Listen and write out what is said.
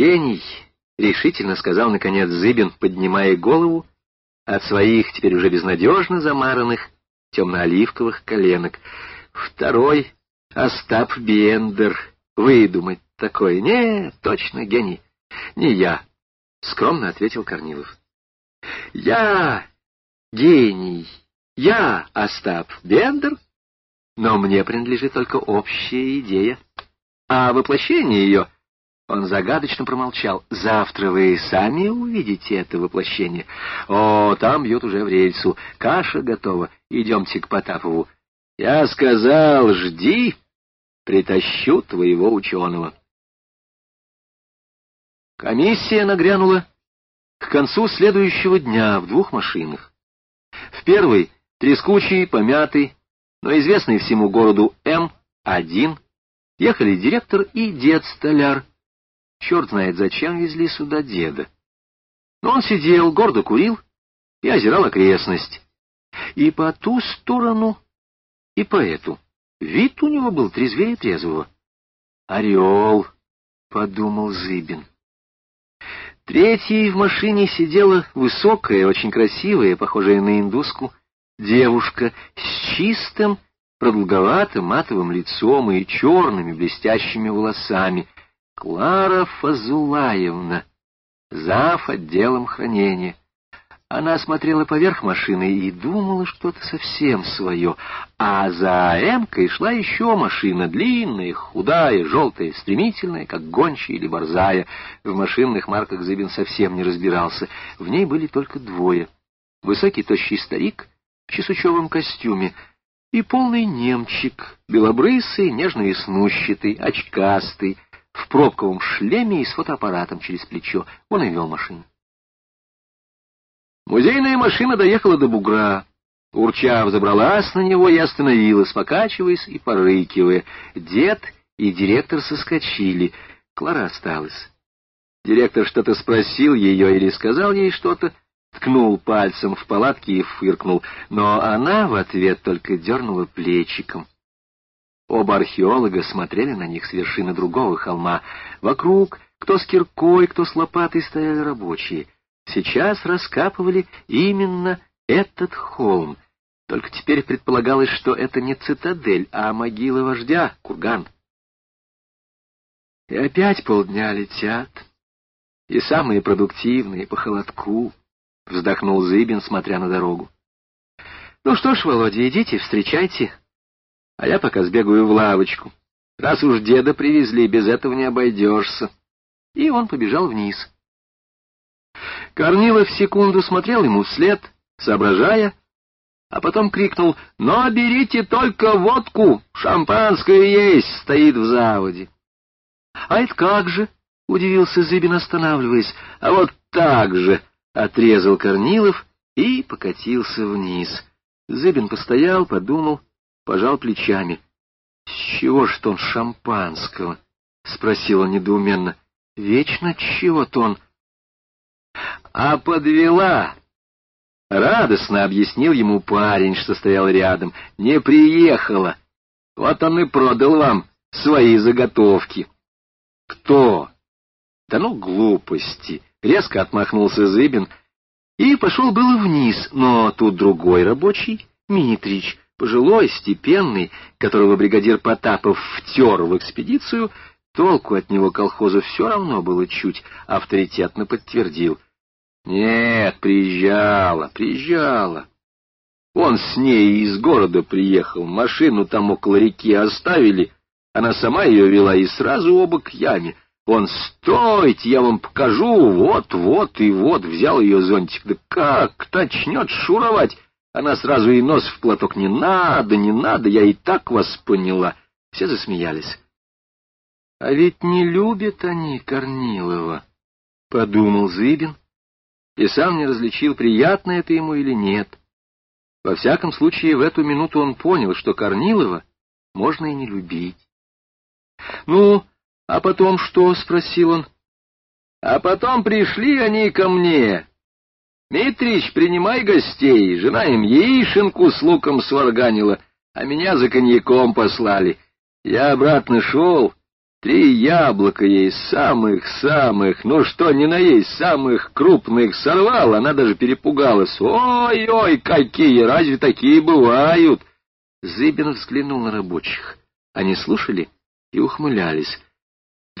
гений, — решительно сказал, наконец, Зыбин, поднимая голову от своих, теперь уже безнадежно замаранных, темно-оливковых коленок. Второй — Остап Бендер. Выдумать такое? Не, точно гений. Не я, — скромно ответил Корнилов. Я гений. Я Остап Бендер, но мне принадлежит только общая идея. А воплощение ее... Он загадочно промолчал. «Завтра вы сами увидите это воплощение. О, там бьют уже в рельсу. Каша готова. Идемте к Потапову. Я сказал, жди, притащу твоего ученого». Комиссия нагрянула к концу следующего дня в двух машинах. В первой — трескучий, помятый, но известный всему городу М-1, ехали директор и дед-столяр. Черт знает, зачем везли сюда деда. Но он сидел, гордо курил и озирал окрестность. И по ту сторону, и по эту. Вид у него был трезвее трезвого. «Орел», — подумал Зыбин. Третьей в машине сидела высокая, очень красивая, похожая на индуску, девушка с чистым, продолговатым матовым лицом и черными блестящими волосами. Клара Фазулаевна, зав. отделом хранения. Она смотрела поверх машины и думала что-то совсем свое, а за Эмкой шла еще машина, длинная, худая, желтая, стремительная, как гончая или борзая. В машинных марках Зыбин совсем не разбирался, в ней были только двое. Высокий тощий старик в чесучевом костюме и полный немчик, белобрысый, нежно-веснущатый, очкастый, в пробковом шлеме и с фотоаппаратом через плечо. Он и вел машину. Музейная машина доехала до бугра. Урча взобралась на него и остановилась, покачиваясь и порыкивая. Дед и директор соскочили. Клара осталась. Директор что-то спросил ее или сказал ей что-то, ткнул пальцем в палатки и фыркнул, но она в ответ только дернула плечиком. Оба археолога смотрели на них с вершины другого холма. Вокруг, кто с киркой, кто с лопатой, стояли рабочие — сейчас раскапывали именно этот холм. Только теперь предполагалось, что это не цитадель, а могила вождя, курган. И опять полдня летят, и самые продуктивные по холодку, — вздохнул Зыбин, смотря на дорогу. — Ну что ж, Володя, идите, встречайте, а я пока сбегаю в лавочку. Раз уж деда привезли, без этого не обойдешься. И он побежал вниз. Корнилов секунду смотрел ему вслед, соображая, а потом крикнул «Но берите только водку, шампанское есть, стоит в заводе». «А это как же?» — удивился Зыбин, останавливаясь. «А вот так же!» — отрезал Корнилов и покатился вниз. Зыбин постоял, подумал, пожал плечами. «С чего ж он шампанского?» — спросил он недоуменно. «Вечно чего-то он...» А подвела. Радостно объяснил ему парень, что стоял рядом. Не приехала. Вот он и продал вам свои заготовки. Кто? Да ну, глупости. Резко отмахнулся Зыбин и пошел было вниз, но тут другой рабочий, Митрич, пожилой, степенный, которого бригадир Потапов втер в экспедицию, толку от него колхозу все равно было чуть, авторитетно подтвердил — нет, приезжала, приезжала. Он с ней из города приехал, машину там около реки оставили, она сама ее вела и сразу оба к яме. Он, стойте, я вам покажу, вот, вот и вот, взял ее зонтик. Да как начнет шуровать? Она сразу и нос в платок. Не надо, не надо, я и так вас поняла. Все засмеялись. А ведь не любят они Корнилова, — подумал Зыбин и сам не различил, приятно это ему или нет. Во всяком случае, в эту минуту он понял, что Корнилова можно и не любить. — Ну, а потом что? — спросил он. — А потом пришли они ко мне. Митрич, принимай гостей, жена им яишенку с луком сварганила, а меня за коньяком послали. Я обратно шел, Три яблока ей самых-самых, ну что ни на есть, самых крупных сорвал, она даже перепугалась. Ой-ой, какие, разве такие бывают? Зыбин взглянул на рабочих. Они слушали и ухмылялись.